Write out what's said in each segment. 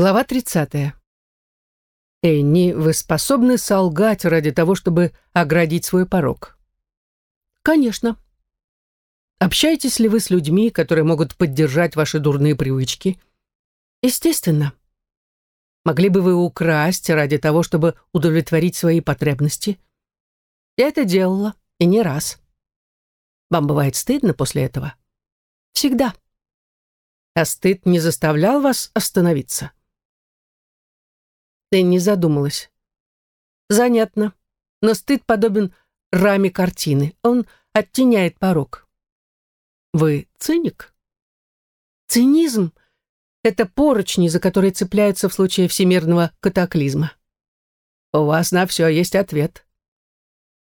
Глава 30. Энни, вы способны солгать ради того, чтобы оградить свой порог? Конечно. Общаетесь ли вы с людьми, которые могут поддержать ваши дурные привычки? Естественно. Могли бы вы украсть ради того, чтобы удовлетворить свои потребности? Я это делала, и не раз. Вам бывает стыдно после этого? Всегда. А стыд не заставлял вас остановиться? Энни задумалась. Занятно. Но стыд подобен раме картины. Он оттеняет порог. Вы циник? Цинизм — это поручни, за которые цепляются в случае всемирного катаклизма. У вас на все есть ответ.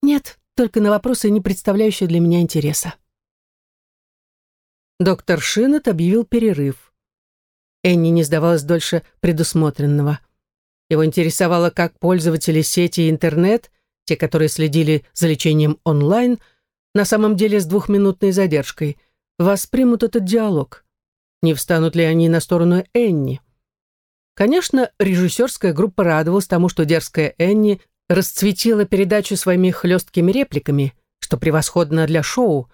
Нет, только на вопросы, не представляющие для меня интереса. Доктор Шинет объявил перерыв. Энни не сдавалась дольше предусмотренного. Его интересовало, как пользователи сети интернет, те, которые следили за лечением онлайн, на самом деле с двухминутной задержкой, воспримут этот диалог. Не встанут ли они на сторону Энни? Конечно, режиссерская группа радовалась тому, что дерзкая Энни расцветила передачу своими хлесткими репликами, что превосходно для шоу.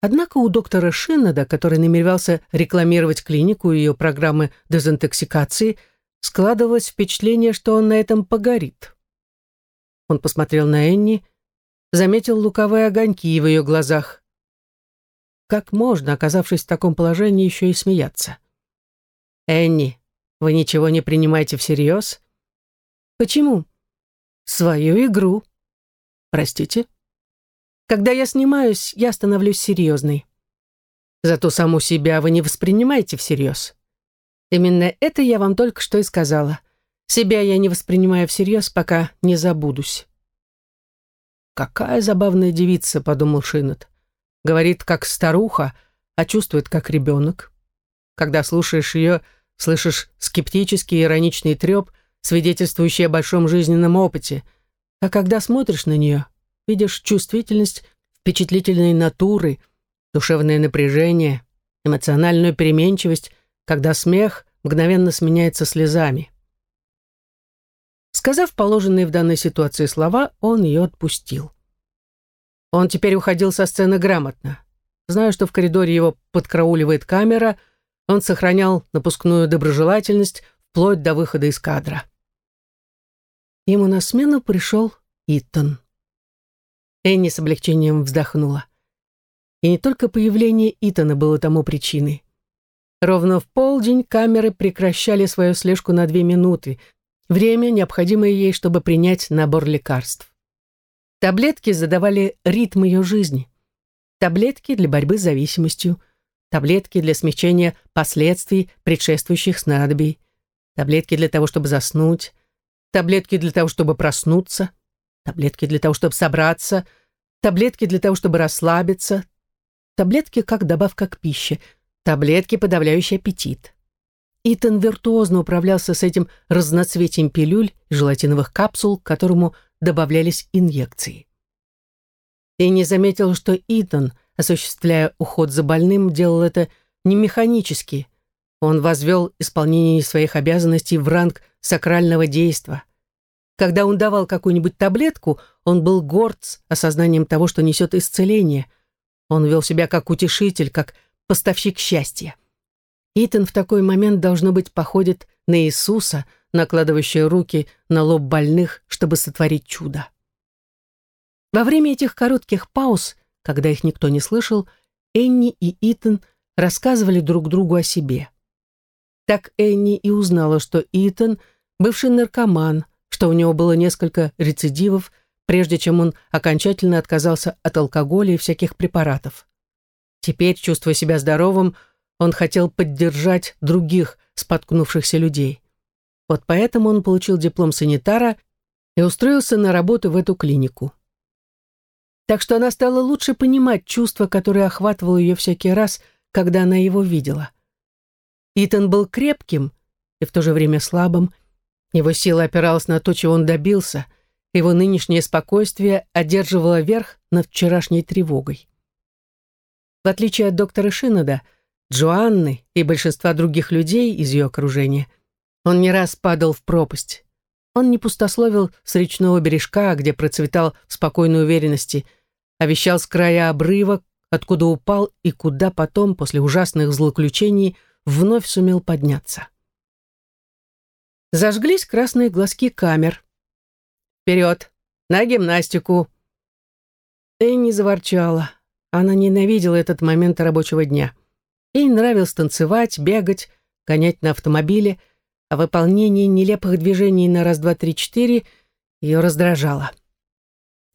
Однако у доктора Шиннеда, который намеревался рекламировать клинику и ее программы дезинтоксикации, Складывалось впечатление, что он на этом погорит. Он посмотрел на Энни, заметил луковые огоньки в ее глазах. Как можно, оказавшись в таком положении, еще и смеяться? «Энни, вы ничего не принимаете всерьез?» «Почему?» «Свою игру». «Простите?» «Когда я снимаюсь, я становлюсь серьезной». «Зато саму себя вы не воспринимаете всерьез». Именно это я вам только что и сказала. Себя я не воспринимаю всерьез, пока не забудусь. «Какая забавная девица», — подумал Шинет. «Говорит, как старуха, а чувствует, как ребенок. Когда слушаешь ее, слышишь скептический ироничный треп, свидетельствующий о большом жизненном опыте. А когда смотришь на нее, видишь чувствительность впечатлительной натуры, душевное напряжение, эмоциональную переменчивость, когда смех мгновенно сменяется слезами. Сказав положенные в данной ситуации слова, он ее отпустил. Он теперь уходил со сцены грамотно. Зная, что в коридоре его подкрауливает камера, он сохранял напускную доброжелательность вплоть до выхода из кадра. Ему на смену пришел Итан. Энни с облегчением вздохнула. И не только появление Итана было тому причиной. Ровно в полдень камеры прекращали свою слежку на две минуты, время, необходимое ей, чтобы принять набор лекарств. Таблетки задавали ритм ее жизни. Таблетки для борьбы с зависимостью, таблетки для смягчения последствий предшествующих снадобий, таблетки для того, чтобы заснуть, таблетки для того, чтобы проснуться, таблетки для того, чтобы собраться, таблетки для того, чтобы расслабиться, таблетки как добавка к пище – таблетки, подавляющие аппетит. Итан виртуозно управлялся с этим разноцветием пилюль и желатиновых капсул, к которому добавлялись инъекции. И не заметил, что Итан, осуществляя уход за больным, делал это не механически. Он возвел исполнение своих обязанностей в ранг сакрального действа. Когда он давал какую-нибудь таблетку, он был горд с осознанием того, что несет исцеление. Он вел себя как утешитель, как поставщик счастья. Итан в такой момент, должно быть, походит на Иисуса, накладывающего руки на лоб больных, чтобы сотворить чудо. Во время этих коротких пауз, когда их никто не слышал, Энни и Итан рассказывали друг другу о себе. Так Энни и узнала, что Итан — бывший наркоман, что у него было несколько рецидивов, прежде чем он окончательно отказался от алкоголя и всяких препаратов. Теперь, чувствуя себя здоровым, он хотел поддержать других споткнувшихся людей. Вот поэтому он получил диплом санитара и устроился на работу в эту клинику. Так что она стала лучше понимать чувство, которое охватывало ее всякий раз, когда она его видела. Итан был крепким и в то же время слабым, его сила опиралась на то, чего он добился, его нынешнее спокойствие одерживало верх над вчерашней тревогой. В отличие от доктора Шинода, Джоанны и большинства других людей из ее окружения, Он не раз падал в пропасть. Он не пустословил с речного бережка, где процветал в спокойной уверенности, а вещал с края обрыва, откуда упал и куда потом, после ужасных злоключений, вновь сумел подняться. Зажглись красные глазки камер. «Вперед! На гимнастику!» Энни заворчала. Она ненавидела этот момент рабочего дня. Ей нравилось танцевать, бегать, гонять на автомобиле, а выполнение нелепых движений на раз-два-три-четыре ее раздражало.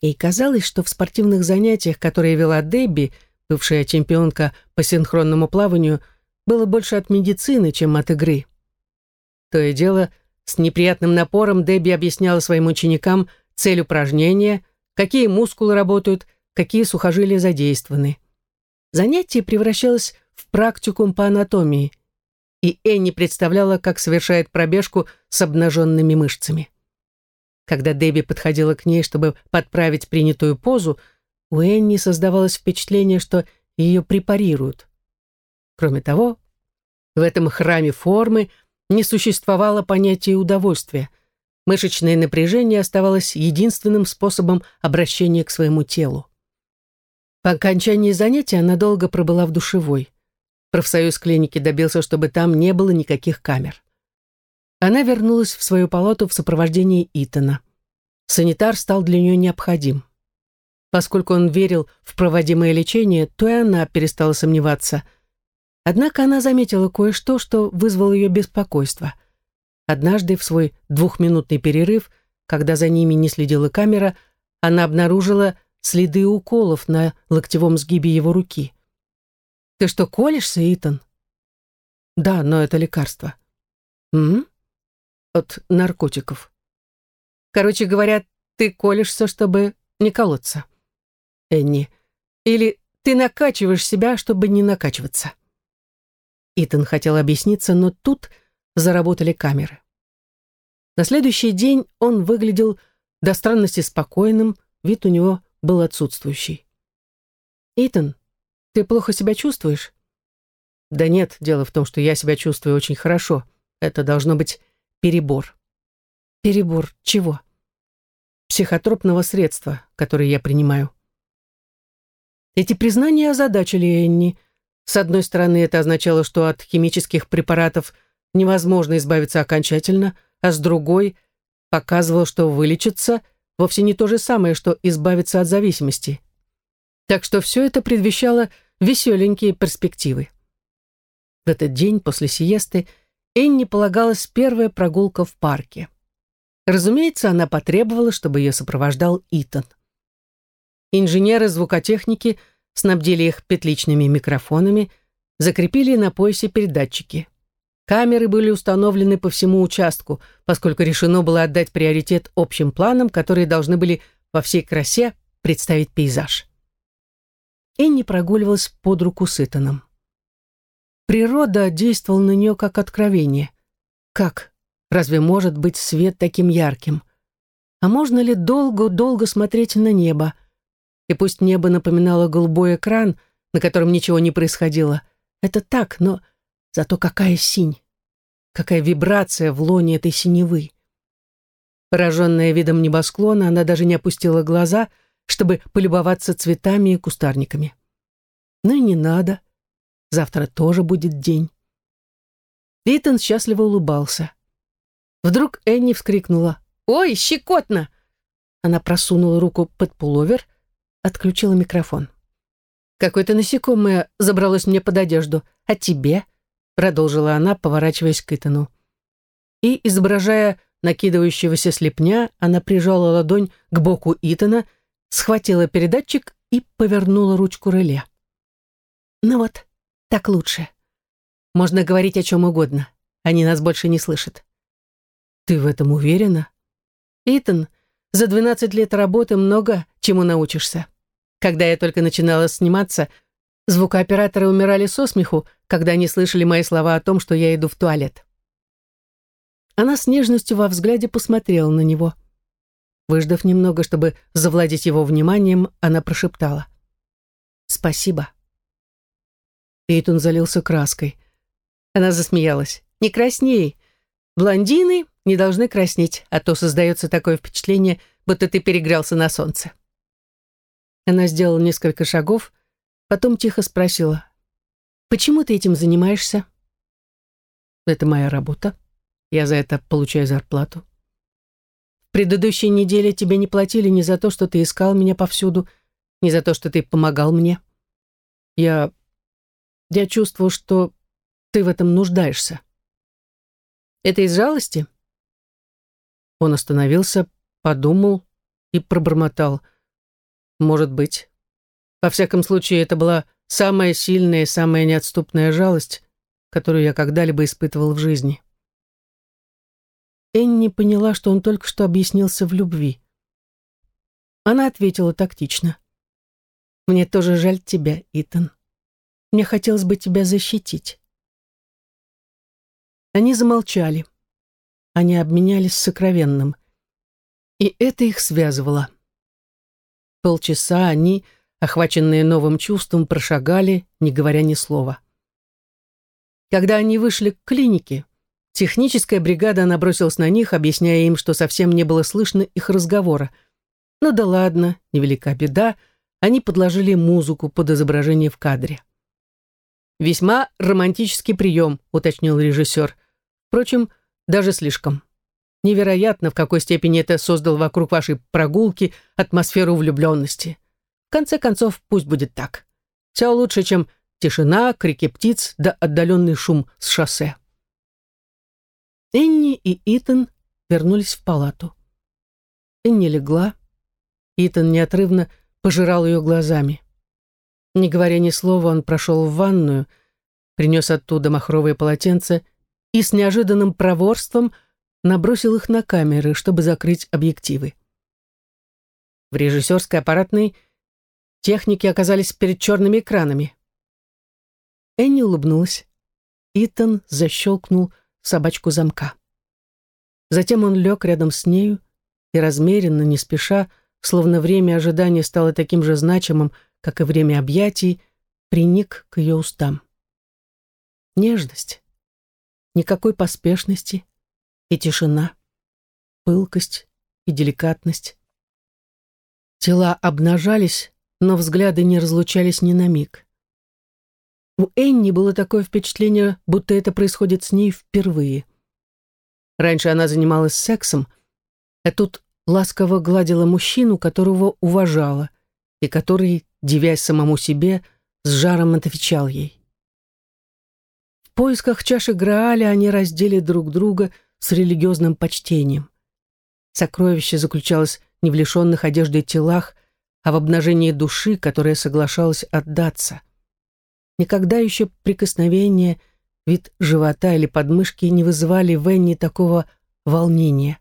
Ей казалось, что в спортивных занятиях, которые вела Дебби, бывшая чемпионка по синхронному плаванию, было больше от медицины, чем от игры. То и дело, с неприятным напором Дебби объясняла своим ученикам цель упражнения, какие мускулы работают, какие сухожилия задействованы. Занятие превращалось в практикум по анатомии, и Энни представляла, как совершает пробежку с обнаженными мышцами. Когда Дебби подходила к ней, чтобы подправить принятую позу, у Энни создавалось впечатление, что ее препарируют. Кроме того, в этом храме формы не существовало понятия удовольствия. Мышечное напряжение оставалось единственным способом обращения к своему телу. По окончании занятия она долго пробыла в душевой. Профсоюз клиники добился, чтобы там не было никаких камер. Она вернулась в свою палату в сопровождении Итана. Санитар стал для нее необходим. Поскольку он верил в проводимое лечение, то и она перестала сомневаться. Однако она заметила кое-что, что вызвало ее беспокойство. Однажды в свой двухминутный перерыв, когда за ними не следила камера, она обнаружила следы уколов на локтевом сгибе его руки. «Ты что, колешься, Итан?» «Да, но это лекарство». «М? От наркотиков». «Короче говоря, ты колешься, чтобы не колоться». «Энни, или ты накачиваешь себя, чтобы не накачиваться». Итан хотел объясниться, но тут заработали камеры. На следующий день он выглядел до странности спокойным, вид у него был отсутствующий. «Итан, ты плохо себя чувствуешь?» «Да нет, дело в том, что я себя чувствую очень хорошо. Это должно быть перебор». «Перебор чего?» «Психотропного средства, которое я принимаю». Эти признания озадачили Энни. С одной стороны, это означало, что от химических препаратов невозможно избавиться окончательно, а с другой показывало, что вылечиться – вовсе не то же самое, что избавиться от зависимости. Так что все это предвещало веселенькие перспективы. В этот день после сиесты Энни полагалась первая прогулка в парке. Разумеется, она потребовала, чтобы ее сопровождал Итан. Инженеры звукотехники снабдили их петличными микрофонами, закрепили на поясе передатчики. Камеры были установлены по всему участку, поскольку решено было отдать приоритет общим планам, которые должны были во всей красе представить пейзаж. Энни прогуливалась под руку с Итаном. Природа действовала на нее как откровение. Как? Разве может быть свет таким ярким? А можно ли долго-долго смотреть на небо? И пусть небо напоминало голубой экран, на котором ничего не происходило, это так, но Зато какая синь! Какая вибрация в лоне этой синевы! Пораженная видом небосклона, она даже не опустила глаза, чтобы полюбоваться цветами и кустарниками. Ну и не надо. Завтра тоже будет день. Итан счастливо улыбался. Вдруг Энни вскрикнула. «Ой, щекотно!» Она просунула руку под пуловер, отключила микрофон. «Какое-то насекомое забралось мне под одежду. А тебе?» Продолжила она, поворачиваясь к Итану. И, изображая накидывающегося слепня, она прижала ладонь к боку Итана, схватила передатчик и повернула ручку реле. «Ну вот, так лучше. Можно говорить о чем угодно. Они нас больше не слышат». «Ты в этом уверена?» «Итан, за 12 лет работы много чему научишься. Когда я только начинала сниматься, Звукооператоры умирали со смеху, когда они слышали мои слова о том, что я иду в туалет. Она с нежностью во взгляде посмотрела на него. Выждав немного, чтобы завладеть его вниманием, она прошептала. «Спасибо». Эйтон залился краской. Она засмеялась. «Не красней. Блондины не должны краснеть, а то создается такое впечатление, будто ты перегрелся на солнце. Она сделала несколько шагов, потом тихо спросила, «Почему ты этим занимаешься?» «Это моя работа. Я за это получаю зарплату». «В предыдущей неделе тебе не платили ни за то, что ты искал меня повсюду, ни за то, что ты помогал мне. Я... я чувствовал, что ты в этом нуждаешься». Это из жалости? Он остановился, подумал и пробормотал. Может быть. Во всяком случае, это была самая сильная и самая неотступная жалость, которую я когда-либо испытывал в жизни. Энни поняла, что он только что объяснился в любви. Она ответила тактично. «Мне тоже жаль тебя, Итан. Мне хотелось бы тебя защитить. Они замолчали. Они обменялись сокровенным. И это их связывало. Полчаса они, охваченные новым чувством, прошагали, не говоря ни слова. Когда они вышли к клинике, техническая бригада набросилась на них, объясняя им, что совсем не было слышно их разговора. Ну да ладно, невелика беда, они подложили музыку под изображение в кадре. «Весьма романтический прием», — уточнил режиссер. Впрочем, даже слишком. Невероятно, в какой степени это создал вокруг вашей прогулки атмосферу влюбленности. Конце концов, пусть будет так. Все лучше, чем тишина, крики птиц да отдаленный шум с шоссе. Энни и Итан вернулись в палату. Энни легла. Итан неотрывно пожирал ее глазами. Не говоря ни слова, он прошел в ванную, принес оттуда махровое полотенце и с неожиданным проворством набросил их на камеры, чтобы закрыть объективы. В режиссерской аппаратной техники оказались перед черными экранами. Энни улыбнулась. Итан защелкнул собачку замка. Затем он лег рядом с нею и размеренно, не спеша, словно время ожидания стало таким же значимым, как и время объятий, приник к ее устам. Нежность, Никакой поспешности и тишина, пылкость и деликатность. Тела обнажались, но взгляды не разлучались ни на миг. У Энни было такое впечатление, будто это происходит с ней впервые. Раньше она занималась сексом, а тут ласково гладила мужчину, которого уважала, и который, дивясь самому себе, с жаром отвечал ей. В поисках чаши Грааля они раздели друг друга с религиозным почтением. Сокровище заключалось не в лишенных одежды телах, а в обнажении души, которая соглашалась отдаться. Никогда еще прикосновение, вид живота или подмышки не вызывали в Энни такого волнения.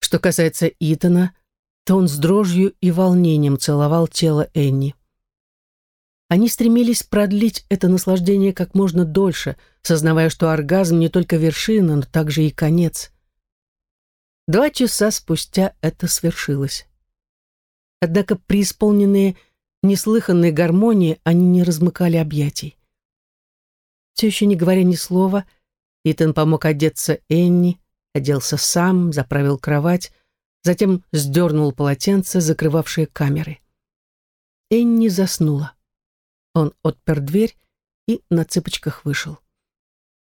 Что касается Итана, то он с дрожью и волнением целовал тело Энни. Они стремились продлить это наслаждение как можно дольше, сознавая, что оргазм не только вершина, но также и конец. Два часа спустя это свершилось. Однако преисполненные неслыханной гармонии они не размыкали объятий. Все еще не говоря ни слова, Итан помог одеться Энни, оделся сам, заправил кровать, затем сдернул полотенце, закрывавшее камеры. Энни заснула. Он отпер дверь и на цыпочках вышел.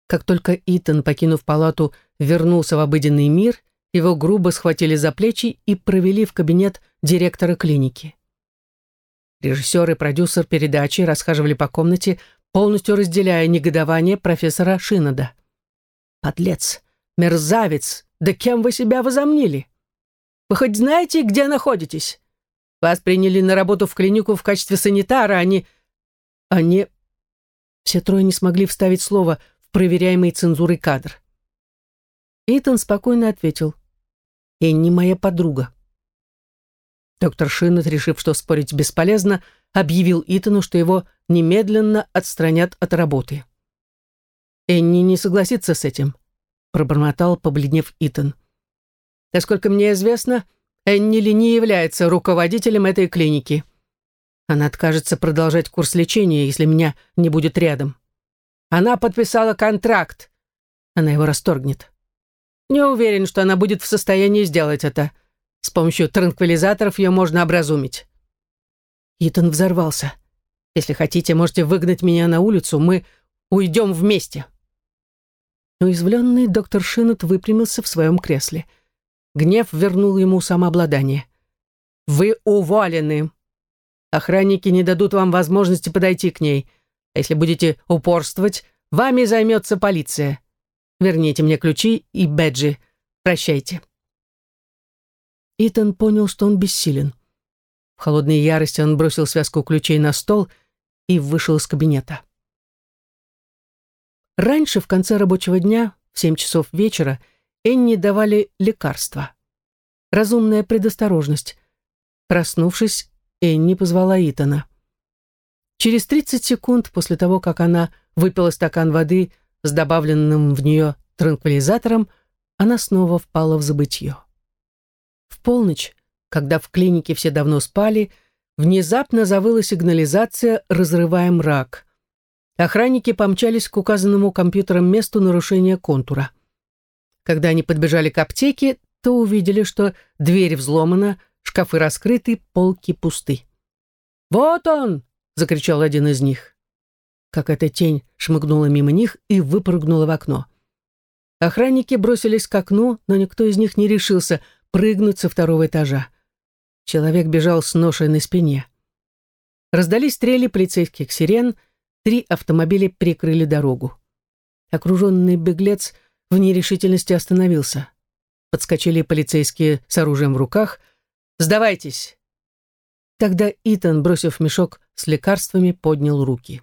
Как только Итан, покинув палату, вернулся в обыденный мир, его грубо схватили за плечи и провели в кабинет директора клиники. Режиссер и продюсер передачи расхаживали по комнате, полностью разделяя негодование профессора Шинода. «Подлец! Мерзавец! Да кем вы себя возомнили? Вы хоть знаете, где находитесь? Вас приняли на работу в клинику в качестве санитара, а не они... Все трое не смогли вставить слово в проверяемый цензурой кадр. Итан спокойно ответил. «Энни моя подруга». Доктор Шиннет, решив, что спорить бесполезно, объявил Итану, что его немедленно отстранят от работы. «Энни не согласится с этим», — пробормотал, побледнев Итан. «Насколько мне известно, Энни ли не является руководителем этой клиники». Она откажется продолжать курс лечения, если меня не будет рядом. Она подписала контракт. Она его расторгнет. Не уверен, что она будет в состоянии сделать это. С помощью транквилизаторов ее можно образумить». Итан взорвался. «Если хотите, можете выгнать меня на улицу, мы уйдем вместе». Уязвленный доктор Шинет выпрямился в своем кресле. Гнев вернул ему самообладание. «Вы уволены. Охранники не дадут вам возможности подойти к ней. А если будете упорствовать, вами займется полиция. Верните мне ключи и бэджи. Прощайте». Итан понял, что он бессилен. В холодной ярости он бросил связку ключей на стол и вышел из кабинета. Раньше, в конце рабочего дня, в семь часов вечера, Энни давали лекарства. Разумная предосторожность. Проснувшись, Энни позвала Итана. Через 30 секунд после того, как она выпила стакан воды с добавленным в нее транквилизатором, она снова впала в забытье. В полночь, когда в клинике все давно спали, внезапно завыла сигнализация «Разрываем мрак». Охранники помчались к указанному компьютером месту нарушения контура. Когда они подбежали к аптеке, то увидели, что дверь взломана, шкафы раскрыты, полки пусты. «Вот он!» — закричал один из них. Какая-то тень шмыгнула мимо них и выпрыгнула в окно. Охранники бросились к окну, но никто из них не решился прыгнуть со второго этажа. Человек бежал с ношей на спине. Раздались стрели полицейских сирен, три автомобиля перекрыли дорогу. Окруженный беглец в нерешительности остановился. Подскочили полицейские с оружием в руках. «Сдавайтесь!» Тогда Итан, бросив мешок с лекарствами, поднял руки.